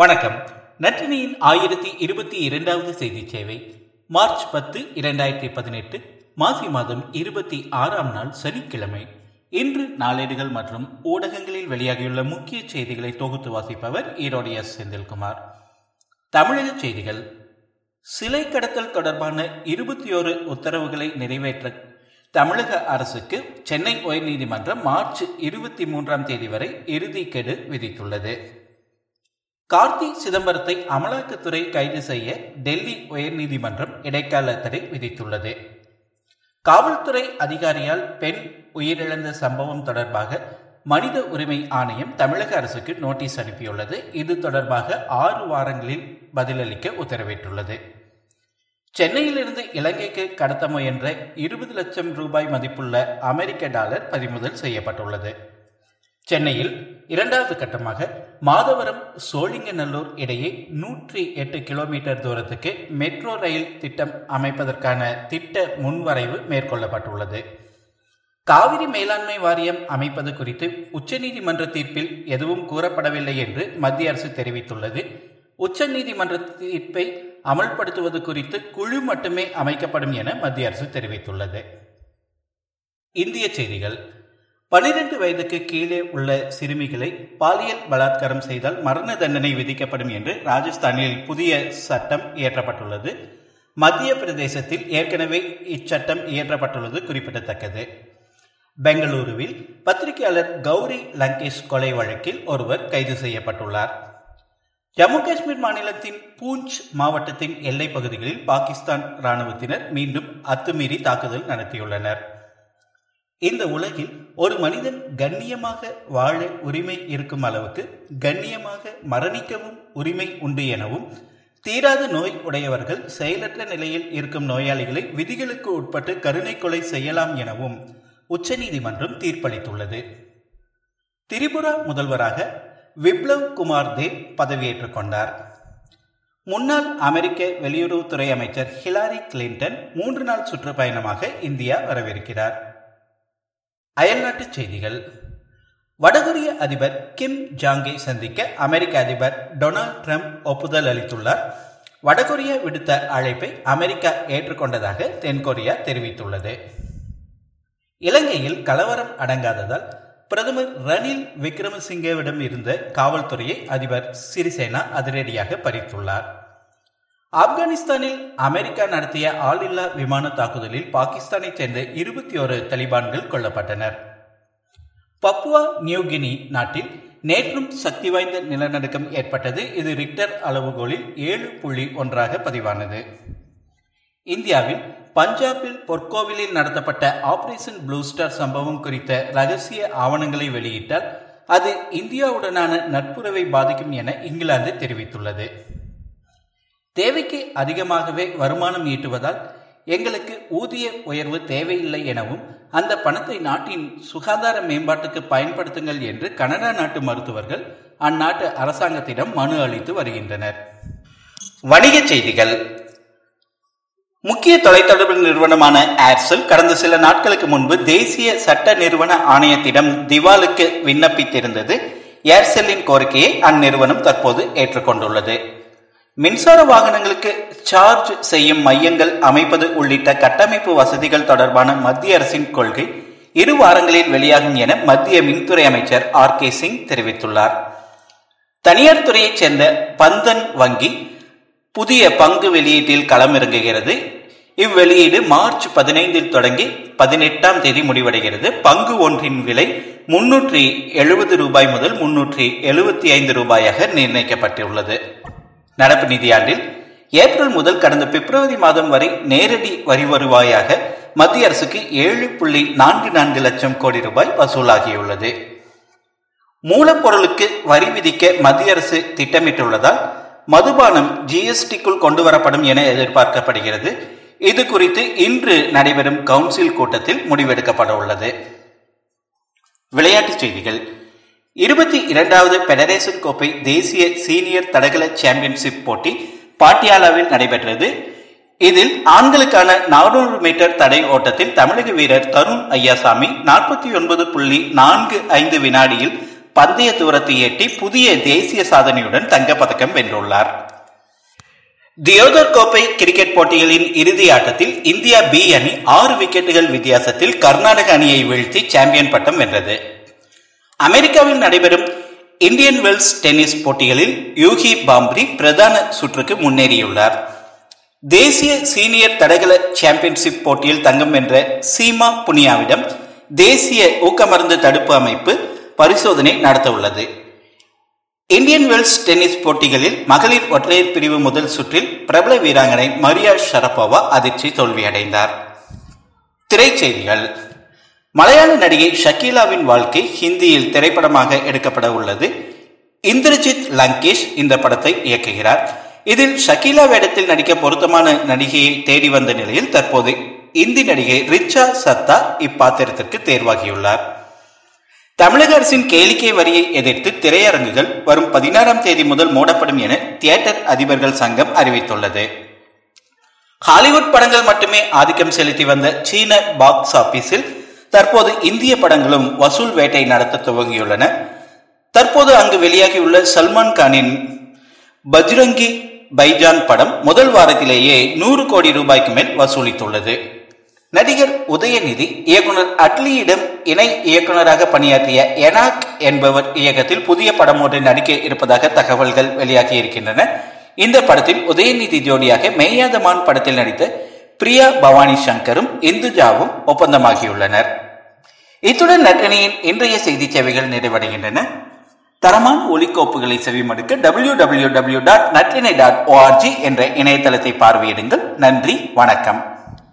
வணக்கம். நற்றினியின் ஆயிரத்தி இருபத்தி இரண்டாவது செய்தி சேவை மார்ச் பத்து இரண்டாயிரத்தி பதினெட்டு மாசி மாதம் இருபத்தி ஆறாம் நாள் சனிக்கிழமை. இன்று நாளேடுகள் மற்றும் ஊடகங்களில் வெளியாகியுள்ள முக்கிய செய்திகளை தொகுத்து வாசிப்பவர் ஈரோடு எஸ். செந்தில்குமார். தமிழக செய்திகள் சிலை கடத்தல் தொடர்பான இருபத்தி ஓரு உத்தரவுகளை நிறைவேற்ற தமிழக அரசுக்கு சென்னை உயர்நீதிமன்றம் மார்ச் இருபத்தி மூன்றாம் தேதி வரை இறுதிக்கெடு கெடு விதித்துள்ளது. கார்த்தி சிதம்பரத்தை அமலாக்கத்துறை கைது செய்ய டெல்லி உயர்நீதிமன்றம் இடைக்கால தடை விதித்துள்ளது. காவல்துறை அதிகாரியால் பெண் உயிரிழந்த சம்பவம் தொடர்பாக மனித உரிமை ஆணையம் தமிழக அரசுக்கு நோட்டீஸ் அனுப்பியுள்ளது. இது தொடர்பாக ஆறு வாரங்களில் பதிலளிக்க உத்தரவிட்டுள்ளது. சென்னையிலிருந்து இலங்கைக்கு கடத்த முயன்ற இருபது லட்சம் ரூபாய் மதிப்புள்ள அமெரிக்க டாலர் பறிமுதல் செய்யப்பட்டுள்ளது. சென்னையில் இரண்டாவது கட்டமாக மாதவரம் சோழிங்கநல்லூர் இடையே நூற்றி எட்டு கிலோமீட்டர் தூரத்துக்கு மெட்ரோ ரயில் திட்டம் அமைப்பதற்கான திட்ட முன்வரைவு மேற்கொள்ளப்பட்டுள்ளது. காவிரி மேலாண்மை வாரியம் அமைப்பது குறித்து உச்சநீதிமன்ற தீர்ப்பில் எதுவும் கூறப்படவில்லை என்று மத்திய அரசு தெரிவித்துள்ளது. உச்சநீதிமன்ற தீர்ப்பை அமல்படுத்துவது குறித்து குழு மட்டுமே அமைக்கப்படும் என மத்திய அரசு தெரிவித்துள்ளது. இந்திய செய்திகள். பனிரெண்டு வயதுக்கு கீழே உள்ள சிறுமிகளை பாலியல் பலாத்காரம் செய்தால் மரண தண்டனை விதிக்கப்படும் என்று ராஜஸ்தானில் புதிய சட்டம் இயற்றப்பட்டுள்ளது. மத்திய பிரதேசத்தில் ஏற்கனவே இச்சட்டம் இயற்றப்பட்டுள்ளது குறிப்பிடத்தக்கது. பெங்களூருவில் பத்திரிகையாளர் கௌரி லங்கேஷ் கொலை வழக்கில் ஒருவர் கைது செய்யப்பட்டுள்ளார். ஜம்மு காஷ்மீர் மாநிலத்தின் பூஞ்ச் மாவட்டத்தின் எல்லைப் பகுதிகளில் பாகிஸ்தான் ராணுவத்தினர் மீண்டும் அத்துமீறி தாக்குதல் நடத்தியுள்ளனர். இந்த உலகில் ஒரு மனிதன் கண்ணியமாக வாழ உரிமை இருக்கும் அளவுக்கு கண்ணியமாக மரணிக்கவும் உரிமை உண்டு எனவும் தீராத நோய் உடையவர்கள் செயலற்ற நிலையில் இருக்கும் நோயாளிகளை விதிகளுக்கு உட்பட்டு கருணை கொலை செய்யலாம் எனவும் உச்சநீதிமன்றம் தீர்ப்பளித்துள்ளது. திரிபுரா முதல்வராக விப்ளவ் குமார் தேவ் பதவியேற்றுக் கொண்டார். முன்னாள் அமெரிக்க வெளியுறவுத்துறை அமைச்சர் ஹிலாரி கிளின்டன் மூன்று நாள் சுற்றுப்பயணமாக இந்தியா வரவிருக்கிறார் அயல்நாட்டு செய்திகள். வடகொரிய அதிபர் கிம் ஜாங்கை சந்திக்க அமெரிக்க அதிபர் டொனால்ட் ட்ரம்ப் ஒப்புதல் அளித்துள்ளார். வடகொரியா விடுத்த அழைப்பை அமெரிக்கா ஏற்றுக்கொண்டதாக தென்கொரியா தெரிவித்துள்ளது. இலங்கையில் கலவரம் அடங்காததால் பிரதமர் ரணில் விக்ரமசிங்கேவிடம் இருந்த காவல்துறையை அதிபர் சிறிசேனா அதிரடியாக பறித்துள்ளார். ஆப்கானிஸ்தானில் அமெரிக்கா நடத்திய ஆளில்லா விமான தாக்குதலில் பாகிஸ்தானைச் சேர்ந்த இருபத்தி ஒரு தலிபான்கள் கொல்லப்பட்டனர். பப்புவா நியூகினி நாட்டில் நேற்றும் சக்தி வாய்ந்த நிலநடுக்கம் ஏற்பட்டது. இது ரிக்டர் அளவுகோலில் ஏழு புள்ளி ஒன்றாக பதிவானது. இந்தியாவில் பஞ்சாபில் பொற்கோவிலில் நடத்தப்பட்ட ஆபரேஷன் ப்ளூ ஸ்டார் சம்பவம் குறித்த ரகசிய ஆவணங்களை வெளியிட்டால் அது இந்தியாவுடனான நட்புறவை பாதிக்கும் என இங்கிலாந்து தெரிவித்துள்ளது. தேவைக்கு அதிகமாகவே வருமானம் ஈட்டுவதால் எங்களுக்கு ஊதிய உயர்வு தேவையில்லை எனவும் அந்த பணத்தை நாட்டின் சுகாதார மேம்பாட்டுக்கு பயன்படுத்துங்கள் என்று கனடா நாட்டு மருத்துவர்கள் அந்நாட்டு அரசாங்கத்திடம் மனு அளித்து வருகின்றனர். வணிகச் செய்திகள். முக்கிய தொலைத்தொடர்பு நிறுவனமான ஏர்செல் கடந்த சில நாட்களுக்கு முன்பு தேசிய சட்ட நிறுவன ஆணையத்திடம் திவாலுக்கு விண்ணப்பித்திருந்தது. ஏர்செல்லின் கோரிக்கையை அந்நிறுவனம் தற்போது ஏற்றுக்கொண்டுள்ளது. மின்சார வாகனங்களுக்கு சார்ஜ் செய்யும் மையங்கள் அமைப்பது உள்ளிட்ட கட்டமைப்பு வசதிகள் தொடர்பான மத்திய அரசின் கொள்கை இரு வாரங்களில் வெளியாகும் என மத்திய மின்துறை அமைச்சர் ஆர் கே சிங் தெரிவித்துள்ளார். தனியார் துறையைச் சேர்ந்த பந்தன் வங்கி புதிய பங்கு வெளியீட்டில் களமிறங்குகிறது. இவ்வெளியீடு மார்ச் பதினைந்தில் தொடங்கி பதினெட்டாம் தேதி முடிவடைகிறது. பங்கு ஒன்றின் விலை முன்னூற்றி எழுபது ரூபாய் முதல் முன்னூற்றி எழுபத்தி ஐந்து ரூபாயாக நிர்ணயிக்கப்பட்டுள்ளது. நடப்பு நிதியாண்டில் ஏப்ரல் முதல் கடந்த பிப்ரவரி மாதம் வரை நேரடி வரி வருவாயாக மத்திய அரசுக்கு ஏழு புள்ளி நான்கு நான்கு லட்சம் கோடி ரூபாய் வசூலாகியுள்ளது. மூலப்பொருளுக்கு வரி விதிக்க மத்திய அரசு திட்டமிட்டுள்ளதால் மதுபானம் ஜிஎஸ்டிக்குள் கொண்டு வரப்படும் என எதிர்பார்க்கப்படுகிறது. இது குறித்து இன்று நடைபெறும் கவுன்சில் கூட்டத்தில் முடிவெடுக்கப்பட உள்ளது விளையாட்டுச் செய்திகள். இருபத்தி இரண்டாவது பெடரேசன் கோப்பை தேசிய சீனியர் தடகள சாம்பியன்ஷிப் போட்டி பாட்டியாலாவில் நடைபெற்றது. இதில் ஆண்களுக்கான நானூறு மீட்டர் தடை ஓட்டத்தில் தமிழக வீரர் தருண் ஐயாசாமி நாற்பத்தி ஒன்பது புள்ளி நான்கு ஐந்து வினாடியில் பந்தய தூரத்தை எட்டி புதிய தேசிய சாதனையுடன் தங்கப்பதக்கம் வென்றுள்ளார். தியோதர் கோப்பை கிரிக்கெட் போட்டிகளின் இறுதி ஆட்டத்தில் இந்தியா பி அணி ஆறு விக்கெட்டுகள் வித்தியாசத்தில் கர்நாடக அணியை வீழ்த்தி சாம்பியன் பட்டம் வென்றது. அமெரிக்காவில் நடைபெறும் இந்தியன் வெல்ஸ் டென்னிஸ் போட்டிகளில் யூகி பாம்ப்ரி பிரதான சுற்றுக்கு முன்னேறியுள்ளார். தேசிய சீனியர் தடகள சாம்பியன்ஷிப் போட்டியில் தங்கம் வென்ற சீமா புனியாவிடம் தேசிய ஊக்கமருந்து தடுப்பு அமைப்பு பரிசோதனை நடத்த உள்ளது இந்தியன் வெல்ஸ் டென்னிஸ் போட்டிகளில் மகளிர் ஒற்றையர் பிரிவு முதல் சுற்றில் பிரபல வீராங்கனை மரியா ஷரப்போவா அதிர்ச்சி தோல்வியடைந்தார். திரைச்செய்திகள். மலையாள நடிகை ஷக்கீலாவின் வாழ்க்கை ஹிந்தியில் திரைப்படமாக எடுக்கப்பட உள்ளது. இந்திரஜித் லங்கேஷ் இந்த படத்தை இயக்குகிறார். இதில் ஷக்கீலா வேடத்தில் நடிக்க பொருத்தமான நடிகையை தேடி வந்த நிலையில் தற்போது இந்தி நடிகை ரிச்சா சத்தா இப்பாத்திரத்திற்கு தேர்வாகியுள்ளார். தமிழக அரசின் கேளிக்கை வரியை எதிர்த்து திரையரங்குகள் வரும் பதினாறாம் தேதி முதல் மூடப்படும் என தியேட்டர் அதிபர்கள் சங்கம் அறிவித்துள்ளது. ஹாலிவுட் படங்கள் மட்டுமே ஆதிக்கம் செலுத்தி வந்த சீன பாக்ஸ் ஆபீஸில் தற்போது இந்திய படங்களும் வசூல் வேட்டை நடத்த துவங்கியுள்ளன. தற்போது அங்கு வெளியாகியுள்ள சல்மான் கானின் பஜ்ரங்கி பைஜான் படம் முதல் வாரத்திலேயே நூறு கோடி ரூபாய்க்கு மேல் வசூலித்துள்ளது. நடிகர் உதயநிதி இயக்குனர் அட்லியிடம் இணை இயக்குநராக பணியாற்றிய எனாக் என்பவர் இயக்கத்தில் புதிய படம் ஒன்றை நடிக்க இருப்பதாக தகவல்கள் வெளியாகி இருக்கின்றன இந்த படத்தில் உதயநிதி ஜோடியாக மெய்யாதமான் படத்தில் நடித்த பிரியா பவானி சங்கரும் இந்துஜாவும் ஒப்பந்தமாகியுள்ளனர். இத்துடன் நட்டினியின் இன்றைய செய்தி சேவைகள் நிறைவடைகின்றன. தரமான ஒலிக்கோப்புகளை செவிமடுக்க W W W dot Natrinai dot O R G என்ற இணையதளத்தை பார்வையிடுங்கள். நன்றி வணக்கம்.